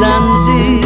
janji